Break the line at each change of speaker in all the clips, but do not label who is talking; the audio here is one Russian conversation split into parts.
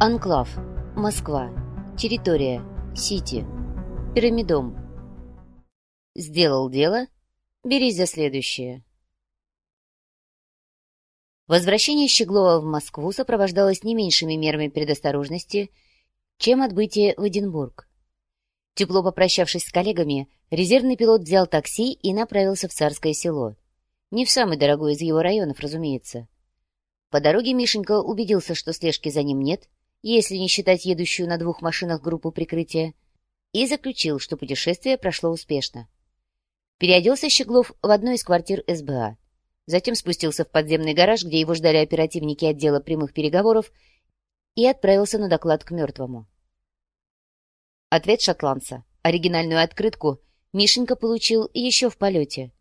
Анклав. Москва. Территория. Сити. Пирамидом. Сделал дело? Берись за следующее. Возвращение Щеглова в Москву сопровождалось не меньшими мерами предосторожности, чем отбытие в Эдинбург. Тепло попрощавшись с коллегами, резервный пилот взял такси и направился в Царское село. Не в самый дорогой из его районов, разумеется. По дороге Мишенька убедился, что слежки за ним нет, если не считать едущую на двух машинах группу прикрытия, и заключил, что путешествие прошло успешно. Переоделся Щеглов в одну из квартир СБА. Затем спустился в подземный гараж, где его ждали оперативники отдела прямых переговоров, и отправился на доклад к мертвому. Ответ шотландца, оригинальную открытку, Мишенька получил еще в полете.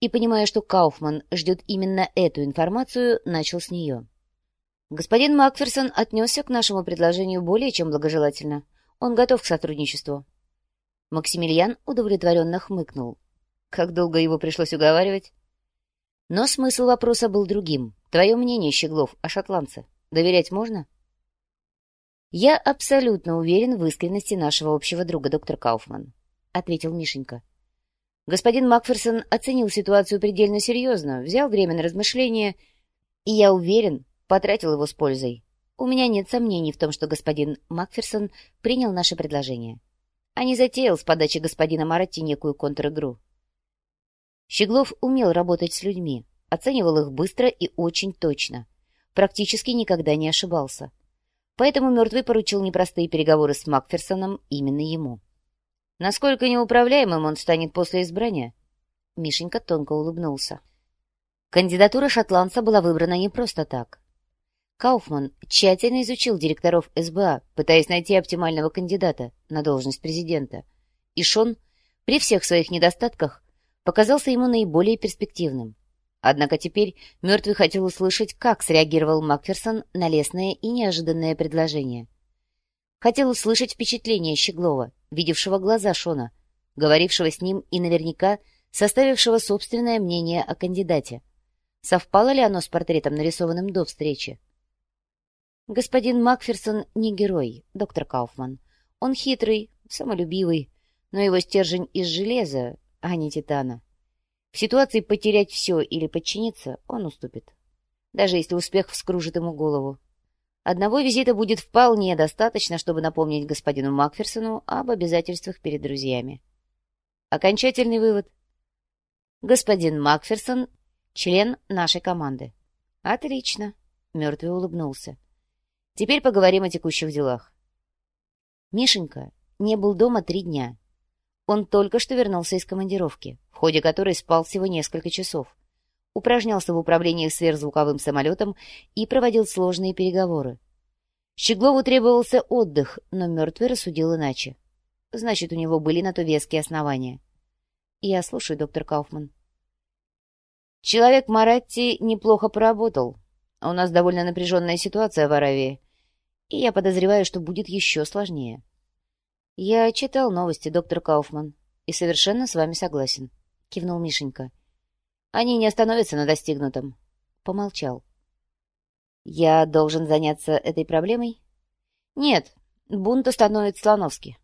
И, понимая, что Кауфман ждет именно эту информацию, начал с нее. Господин Макферсон отнесся к нашему предложению более чем благожелательно. Он готов к сотрудничеству. Максимилиан удовлетворенно хмыкнул. Как долго его пришлось уговаривать? Но смысл вопроса был другим. Твое мнение, Щеглов, о шотландце. Доверять можно? Я абсолютно уверен в искренности нашего общего друга, доктор Кауфман, — ответил Мишенька. Господин Макферсон оценил ситуацию предельно серьезно, взял время на размышления, и я уверен, потратил его с пользой. У меня нет сомнений в том, что господин Макферсон принял наше предложение, а не затеял с подачи господина Маратти некую контр-игру. Щеглов умел работать с людьми, оценивал их быстро и очень точно, практически никогда не ошибался. Поэтому мертвый поручил непростые переговоры с Макферсоном именно ему. Насколько неуправляемым он станет после избрания? Мишенька тонко улыбнулся. Кандидатура шотландца была выбрана не просто так. Кауфман тщательно изучил директоров СБА, пытаясь найти оптимального кандидата на должность президента. И Шон, при всех своих недостатках, показался ему наиболее перспективным. Однако теперь мертвый хотел услышать, как среагировал Макферсон на лесное и неожиданное предложение. Хотел услышать впечатление Щеглова, видевшего глаза Шона, говорившего с ним и наверняка составившего собственное мнение о кандидате. Совпало ли оно с портретом, нарисованным до встречи? Господин Макферсон не герой, доктор Кауфман. Он хитрый, самолюбивый, но его стержень из железа, а не титана. В ситуации потерять все или подчиниться он уступит. Даже если успех вскружит ему голову. Одного визита будет вполне достаточно, чтобы напомнить господину Макферсону об обязательствах перед друзьями. Окончательный вывод. Господин Макферсон — член нашей команды. Отлично. Мертвый улыбнулся. Теперь поговорим о текущих делах. Мишенька не был дома три дня. Он только что вернулся из командировки, в ходе которой спал всего несколько часов, упражнялся в управлении сверхзвуковым самолетом и проводил сложные переговоры. Щеглову требовался отдых, но мертвый рассудил иначе. Значит, у него были на то веские основания. Я слушаю, доктор Кауфман. Человек Маратти неплохо поработал, у нас довольно напряженная ситуация в Аравии, и я подозреваю, что будет еще сложнее. Я читал новости, доктор Кауфман, и совершенно с вами согласен, — кивнул Мишенька. Они не остановятся на достигнутом. Помолчал. Я должен заняться этой проблемой? Нет, бунт остановит Слоновский.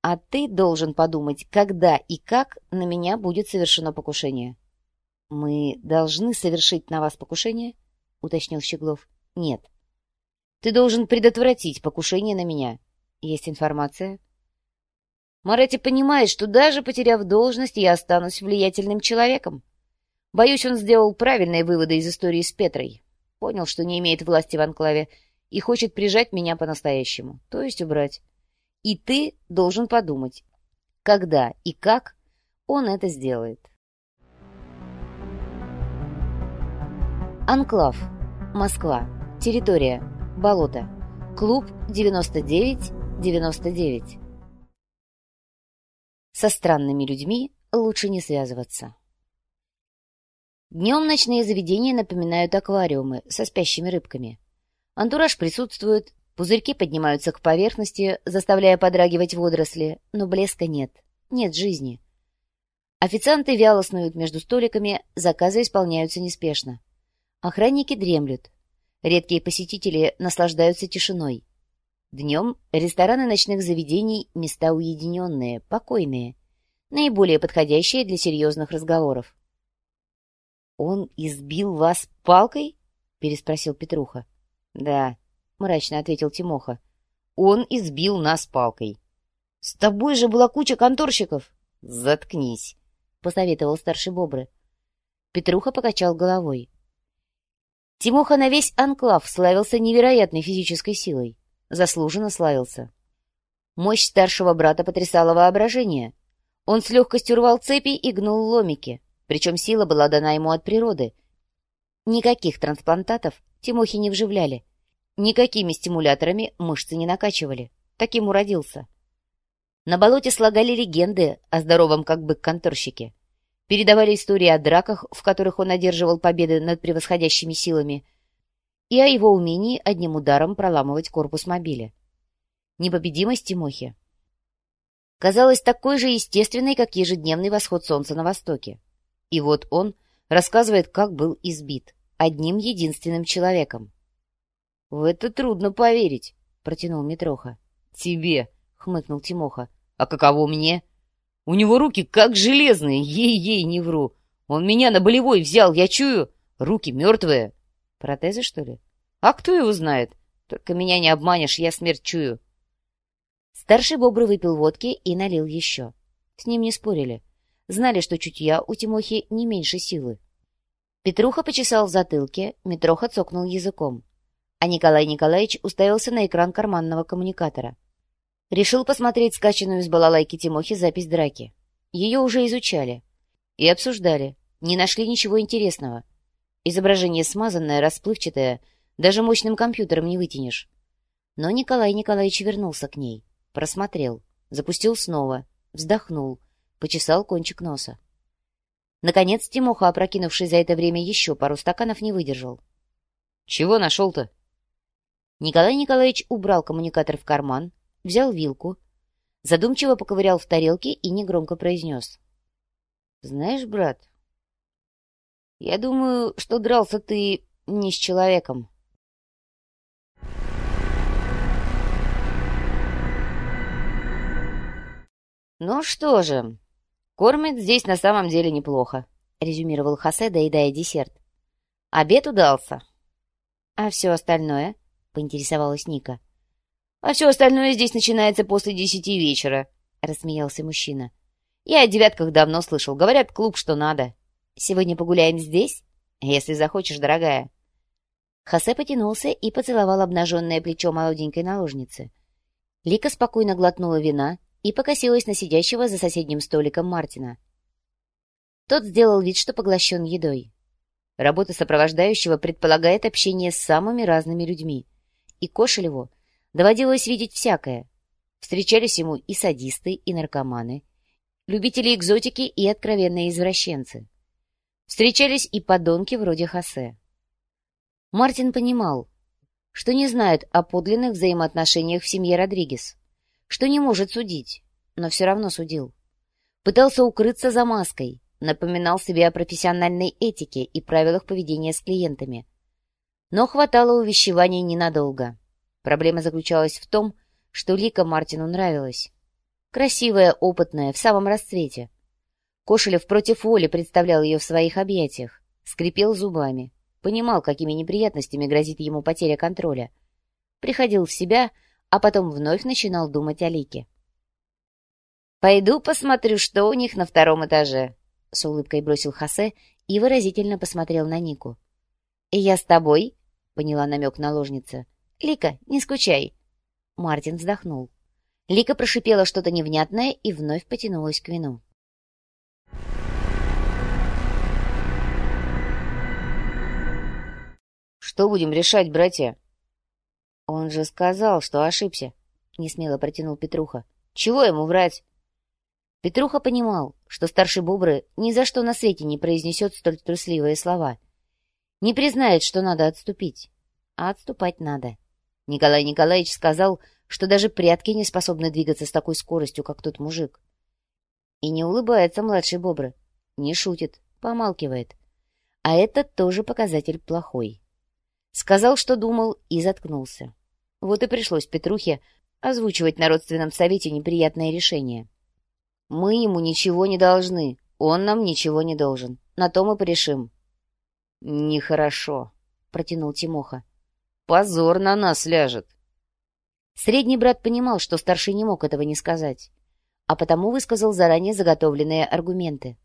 А ты должен подумать, когда и как на меня будет совершено покушение. Мы должны совершить на вас покушение? —— уточнил Щеглов. — Нет. Ты должен предотвратить покушение на меня. Есть информация? Моретти понимает, что даже потеряв должность, я останусь влиятельным человеком. Боюсь, он сделал правильные выводы из истории с Петрой. Понял, что не имеет власти в анклаве и хочет прижать меня по-настоящему, то есть убрать. И ты должен подумать, когда и как он это сделает. Анклав. Москва. Территория. Болото. Клуб 99-99. Со странными людьми лучше не связываться. Днем ночные заведения напоминают аквариумы со спящими рыбками. Антураж присутствует, пузырьки поднимаются к поверхности, заставляя подрагивать водоросли, но блеска нет, нет жизни. Официанты вяло снуют между столиками, заказы исполняются неспешно. Охранники дремлют. Редкие посетители наслаждаются тишиной. Днем рестораны ночных заведений — места уединенные, покойные, наиболее подходящие для серьезных разговоров. «Он избил вас палкой?» — переспросил Петруха. «Да», — мрачно ответил Тимоха. «Он избил нас палкой». «С тобой же была куча конторщиков!» «Заткнись!» — посоветовал старший бобры. Петруха покачал головой. Тимоха на весь анклав славился невероятной физической силой. Заслуженно славился. Мощь старшего брата потрясала воображение. Он с легкостью рвал цепи и гнул ломики, причем сила была дана ему от природы. Никаких трансплантатов Тимохи не вживляли. Никакими стимуляторами мышцы не накачивали. Таким уродился. На болоте слагали легенды о здоровом как бы конторщике. Передавали истории о драках, в которых он одерживал победы над превосходящими силами, и о его умении одним ударом проламывать корпус мобиля. Непобедимость Тимохи казалась такой же естественной, как ежедневный восход солнца на востоке. И вот он рассказывает, как был избит одним единственным человеком. — В это трудно поверить, — протянул Митроха. — Тебе, — хмыкнул Тимоха. — А каково мне? У него руки как железные, ей-ей, не вру. Он меня на болевой взял, я чую, руки мертвые. Протезы, что ли? А кто его знает? Только меня не обманешь, я смерть чую. Старший бобр выпил водки и налил еще. С ним не спорили. Знали, что чутья у Тимохи не меньше силы. Петруха почесал в затылке, Митроха цокнул языком. А Николай Николаевич уставился на экран карманного коммуникатора. Решил посмотреть скачанную из балалайки Тимохи запись драки. Ее уже изучали. И обсуждали. Не нашли ничего интересного. Изображение смазанное, расплывчатое, даже мощным компьютером не вытянешь. Но Николай Николаевич вернулся к ней, просмотрел, запустил снова, вздохнул, почесал кончик носа. Наконец Тимоха, опрокинувший за это время еще пару стаканов, не выдержал. — Чего нашел-то? Николай Николаевич убрал коммуникатор в карман, взял вилку, задумчиво поковырял в тарелке и негромко произнес. — Знаешь, брат, я думаю, что дрался ты не с человеком. Ну что же, кормит здесь на самом деле неплохо, резюмировал Хосе, доедая десерт. Обед удался. А все остальное? поинтересовалась Ника. А все остальное здесь начинается после десяти вечера, рассмеялся мужчина. Я о девятках давно слышал. Говорят, клуб что надо. Сегодня погуляем здесь? Если захочешь, дорогая». Хосе потянулся и поцеловал обнаженное плечо молоденькой наложницы. Лика спокойно глотнула вина и покосилась на сидящего за соседним столиком Мартина. Тот сделал вид, что поглощен едой. Работа сопровождающего предполагает общение с самыми разными людьми, и Кошелеву доводилось видеть всякое. Встречались ему и садисты, и наркоманы, любители экзотики и откровенные извращенцы. Встречались и подонки вроде Хосе. Мартин понимал, что не знает о подлинных взаимоотношениях в семье Родригес, что не может судить, но все равно судил. Пытался укрыться за маской, напоминал себе о профессиональной этике и правилах поведения с клиентами. Но хватало увещеваний ненадолго. Проблема заключалась в том, что Лика Мартину нравилась. Красивая, опытная, в самом расцвете — Кошелев против воли представлял ее в своих объятиях, скрипел зубами, понимал, какими неприятностями грозит ему потеря контроля. Приходил в себя, а потом вновь начинал думать о Лике. «Пойду посмотрю, что у них на втором этаже», — с улыбкой бросил Хосе и выразительно посмотрел на Нику. «И я с тобой?» — поняла намек наложница. «Лика, не скучай». Мартин вздохнул. Лика прошипела что-то невнятное и вновь потянулась к вину. Что будем решать, братья? Он же сказал, что ошибся, несмело протянул Петруха. Чего ему врать? Петруха понимал, что старший Бобры ни за что на свете не произнесет столь трусливые слова. Не признает, что надо отступить. А отступать надо. Николай Николаевич сказал, что даже прятки не способны двигаться с такой скоростью, как тот мужик. И не улыбается младший Бобры, не шутит, помалкивает. А это тоже показатель плохой. Сказал, что думал, и заткнулся. Вот и пришлось Петрухе озвучивать на родственном совете неприятное решение. «Мы ему ничего не должны, он нам ничего не должен. На то мы порешим». «Нехорошо», — протянул Тимоха. «Позор на нас ляжет». Средний брат понимал, что старший не мог этого не сказать, а потому высказал заранее заготовленные аргументы.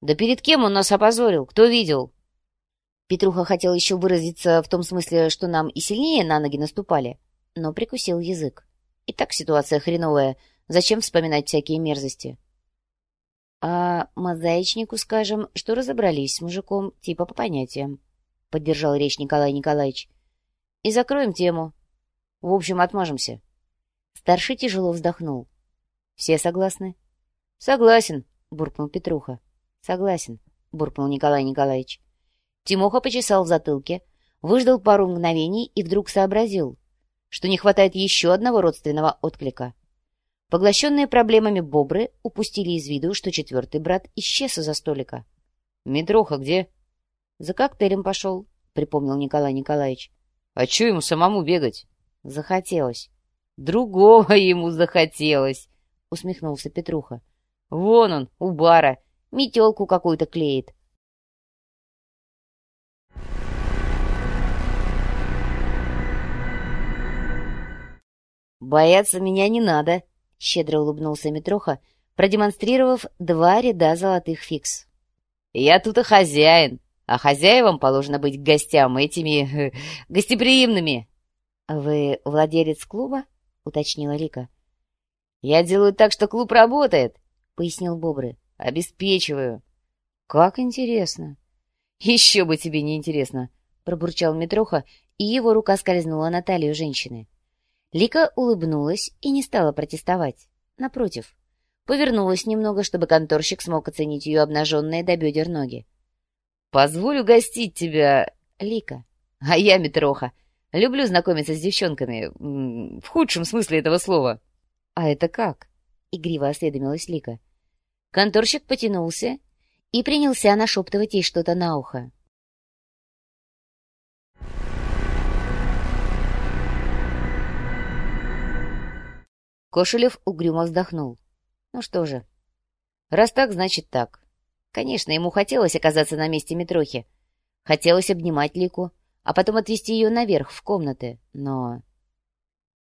«Да перед кем он нас опозорил? Кто видел?» Петруха хотел еще выразиться в том смысле, что нам и сильнее на ноги наступали, но прикусил язык. И так ситуация хреновая, зачем вспоминать всякие мерзости? А мозаичнику скажем, что разобрались с мужиком, типа по понятиям, — поддержал речь Николай Николаевич. И закроем тему. В общем, отмажемся. Старший тяжело вздохнул. Все согласны? Согласен, — буркнул Петруха. Согласен, — буркнул Николай Николаевич. Тимоха почесал в затылке, выждал пару мгновений и вдруг сообразил, что не хватает еще одного родственного отклика. Поглощенные проблемами бобры упустили из виду, что четвертый брат исчез из-за столика. — Митроха где? — За коктейлем пошел, — припомнил Николай Николаевич. — А че ему самому бегать? — Захотелось. — Другого ему захотелось, — усмехнулся Петруха. — Вон он, у бара, метелку какую-то клеит. «Бояться меня не надо», — щедро улыбнулся Митроха, продемонстрировав два ряда золотых фикс. «Я тут и хозяин, а хозяевам положено быть гостям этими... гостеприимными». «Вы владелец клуба?» — уточнила Лика. «Я делаю так, что клуб работает», — пояснил Бобры. «Обеспечиваю». «Как интересно». «Еще бы тебе не интересно», — пробурчал Митроха, и его рука скользнула на талию женщины. Лика улыбнулась и не стала протестовать. Напротив, повернулась немного, чтобы конторщик смог оценить ее обнаженные до бедер ноги. «Позволю гостить тебя, Лика. А я, Митроха, люблю знакомиться с девчонками, в худшем смысле этого слова». «А это как?» — игриво осведомилась Лика. Конторщик потянулся и принялся нашептывать ей что-то на ухо. Кошелев угрюмо вздохнул. Ну что же, раз так, значит так. Конечно, ему хотелось оказаться на месте Митрохи. Хотелось обнимать Лику, а потом отвезти ее наверх, в комнаты. Но...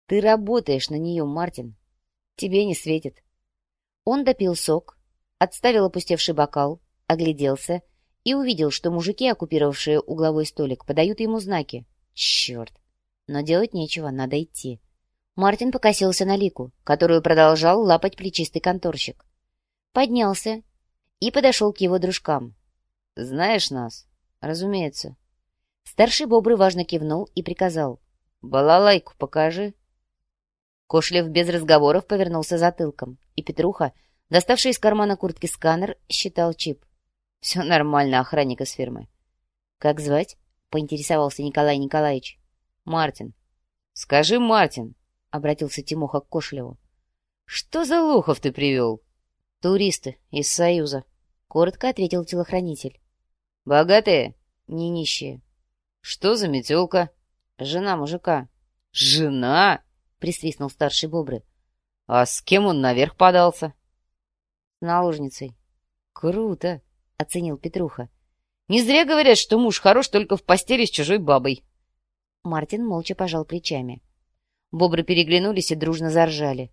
Ты работаешь на нее, Мартин. Тебе не светит. Он допил сок, отставил опустевший бокал, огляделся и увидел, что мужики, оккупировавшие угловой столик, подают ему знаки. Черт! Но делать нечего, надо идти. Мартин покосился на Лику, которую продолжал лапать плечистый конторщик. Поднялся и подошел к его дружкам. «Знаешь нас?» «Разумеется». Старший бобры важно кивнул и приказал. «Балалайку покажи». Кошлев без разговоров повернулся затылком, и Петруха, доставший из кармана куртки сканер, считал чип. «Все нормально, охранник из фирмы». «Как звать?» — поинтересовался Николай Николаевич. «Мартин». «Скажи, Мартин, — обратился Тимоха к Кошелеву. — Что за лохов ты привел? — Туристы из Союза, — коротко ответил телохранитель. — Богатые? — Не нищие. — Что за метелка? — Жена мужика. — Жена? — присвистнул старший бобры. — А с кем он наверх подался? — С наложницей. — Круто, — оценил Петруха. — Не зря говорят, что муж хорош только в постели с чужой бабой. Мартин молча пожал плечами. — Бобры переглянулись и дружно заржали.